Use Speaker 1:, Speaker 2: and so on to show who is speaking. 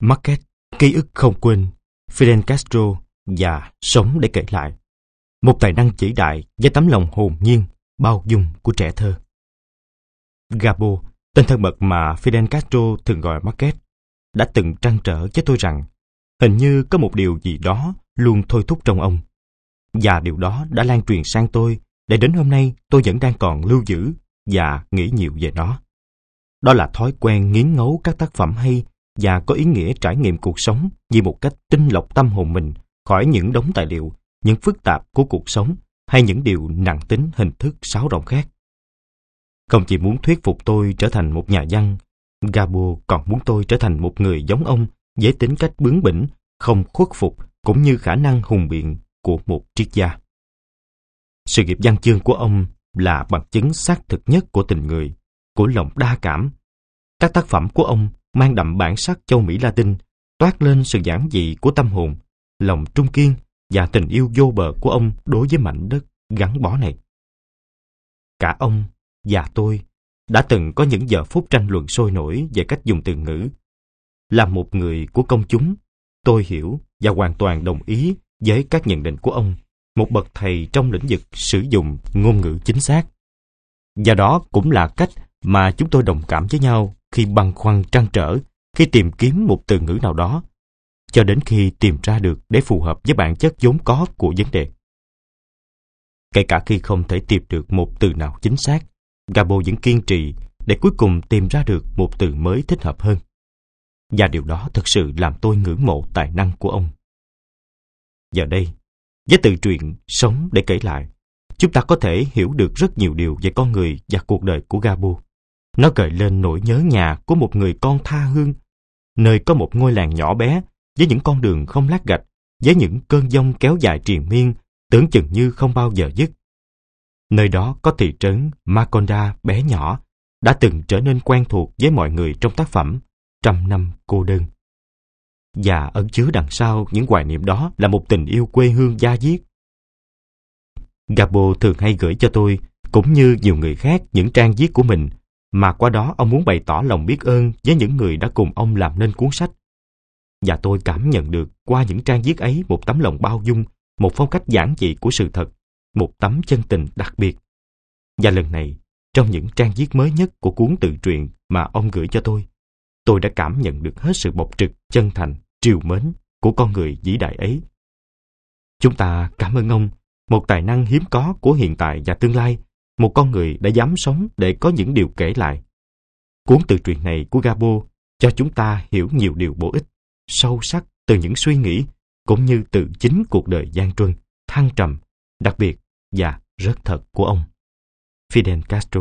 Speaker 1: Market, ký ức không quên, Fidel Castro và Sống để kể lại. Một tài năng chỉ đại với tấm lòng hồn nhiên, bao dung của trẻ thơ. Gabo, tên thân mật mà Fidel Castro thường gọi Market, đã từng trăn trở với tôi rằng hình như có một điều gì đó luôn thôi thúc trong ông. Và điều đó đã lan truyền sang tôi để đến hôm nay tôi vẫn đang còn lưu giữ và nghĩ nhiều về nó. Đó là thói quen nghiến ngấu các tác phẩm hay và có ý nghĩa trải nghiệm cuộc sống như một cách tinh lọc tâm hồn mình khỏi những đống tài liệu, những phức tạp của cuộc sống hay những điều nặng tính hình thức sáo rộng khác. Không chỉ muốn thuyết phục tôi trở thành một nhà văn, Gabo còn muốn tôi trở thành một người giống ông với tính cách bướng bỉnh, không khuất phục cũng như khả năng hùng biện của một triết gia. Sự nghiệp văn chương của ông là bằng chứng xác thực nhất của tình người, của lòng đa cảm. Các tác phẩm của ông mang đậm bản sắc châu Mỹ Latin, toát lên sự giản dị của tâm hồn, lòng trung kiên và tình yêu vô bờ của ông đối với mảnh đất gắn bó này. Cả ông và tôi đã từng có những giờ phút tranh luận sôi nổi về cách dùng từ ngữ. Là một người của công chúng, tôi hiểu và hoàn toàn đồng ý với các nhận định của ông, một bậc thầy trong lĩnh vực sử dụng ngôn ngữ chính xác. Và đó cũng là cách mà chúng tôi đồng cảm với nhau khi băn khoăn trăn trở, khi tìm kiếm một từ ngữ nào đó, cho đến khi tìm ra được để phù hợp với bản chất vốn có của vấn đề. Kể cả khi không thể tìm được một từ nào chính xác, Gabo vẫn kiên trì để cuối cùng tìm ra được một từ mới thích hợp hơn. Và điều đó thực sự làm tôi ngưỡng mộ tài năng của ông. Giờ đây, với từ truyện Sống để kể lại, chúng ta có thể hiểu được rất nhiều điều về con người và cuộc đời của Gabo. Nó gợi lên nỗi nhớ nhà của một người con tha hương, nơi có một ngôi làng nhỏ bé với những con đường không lát gạch, với những cơn giông kéo dài triền miên, tưởng chừng như không bao giờ dứt. Nơi đó có thị trấn Maconda bé nhỏ, đã từng trở nên quen thuộc với mọi người trong tác phẩm Trăm năm cô đơn. Và ẩn chứa đằng sau những hoài niệm đó là một tình yêu quê hương gia diết. Gabo thường hay gửi cho tôi, cũng như nhiều người khác những trang viết của mình, mà qua đó ông muốn bày tỏ lòng biết ơn với những người đã cùng ông làm nên cuốn sách. Và tôi cảm nhận được qua những trang viết ấy một tấm lòng bao dung, một phong cách giản dị của sự thật, một tấm chân tình đặc biệt. Và lần này, trong những trang viết mới nhất của cuốn tự truyện mà ông gửi cho tôi, tôi đã cảm nhận được hết sự bộc trực, chân thành, triều mến của con người vĩ đại ấy. Chúng ta cảm ơn ông, một tài năng hiếm có của hiện tại và tương lai, một con người đã dám sống để có những điều kể lại. Cuốn tự truyện này của Gabo cho chúng ta hiểu nhiều điều bổ ích, sâu sắc từ những suy nghĩ cũng như từ chính cuộc đời gian truân, thăng trầm, đặc biệt và rất thật của ông. Fidel Castro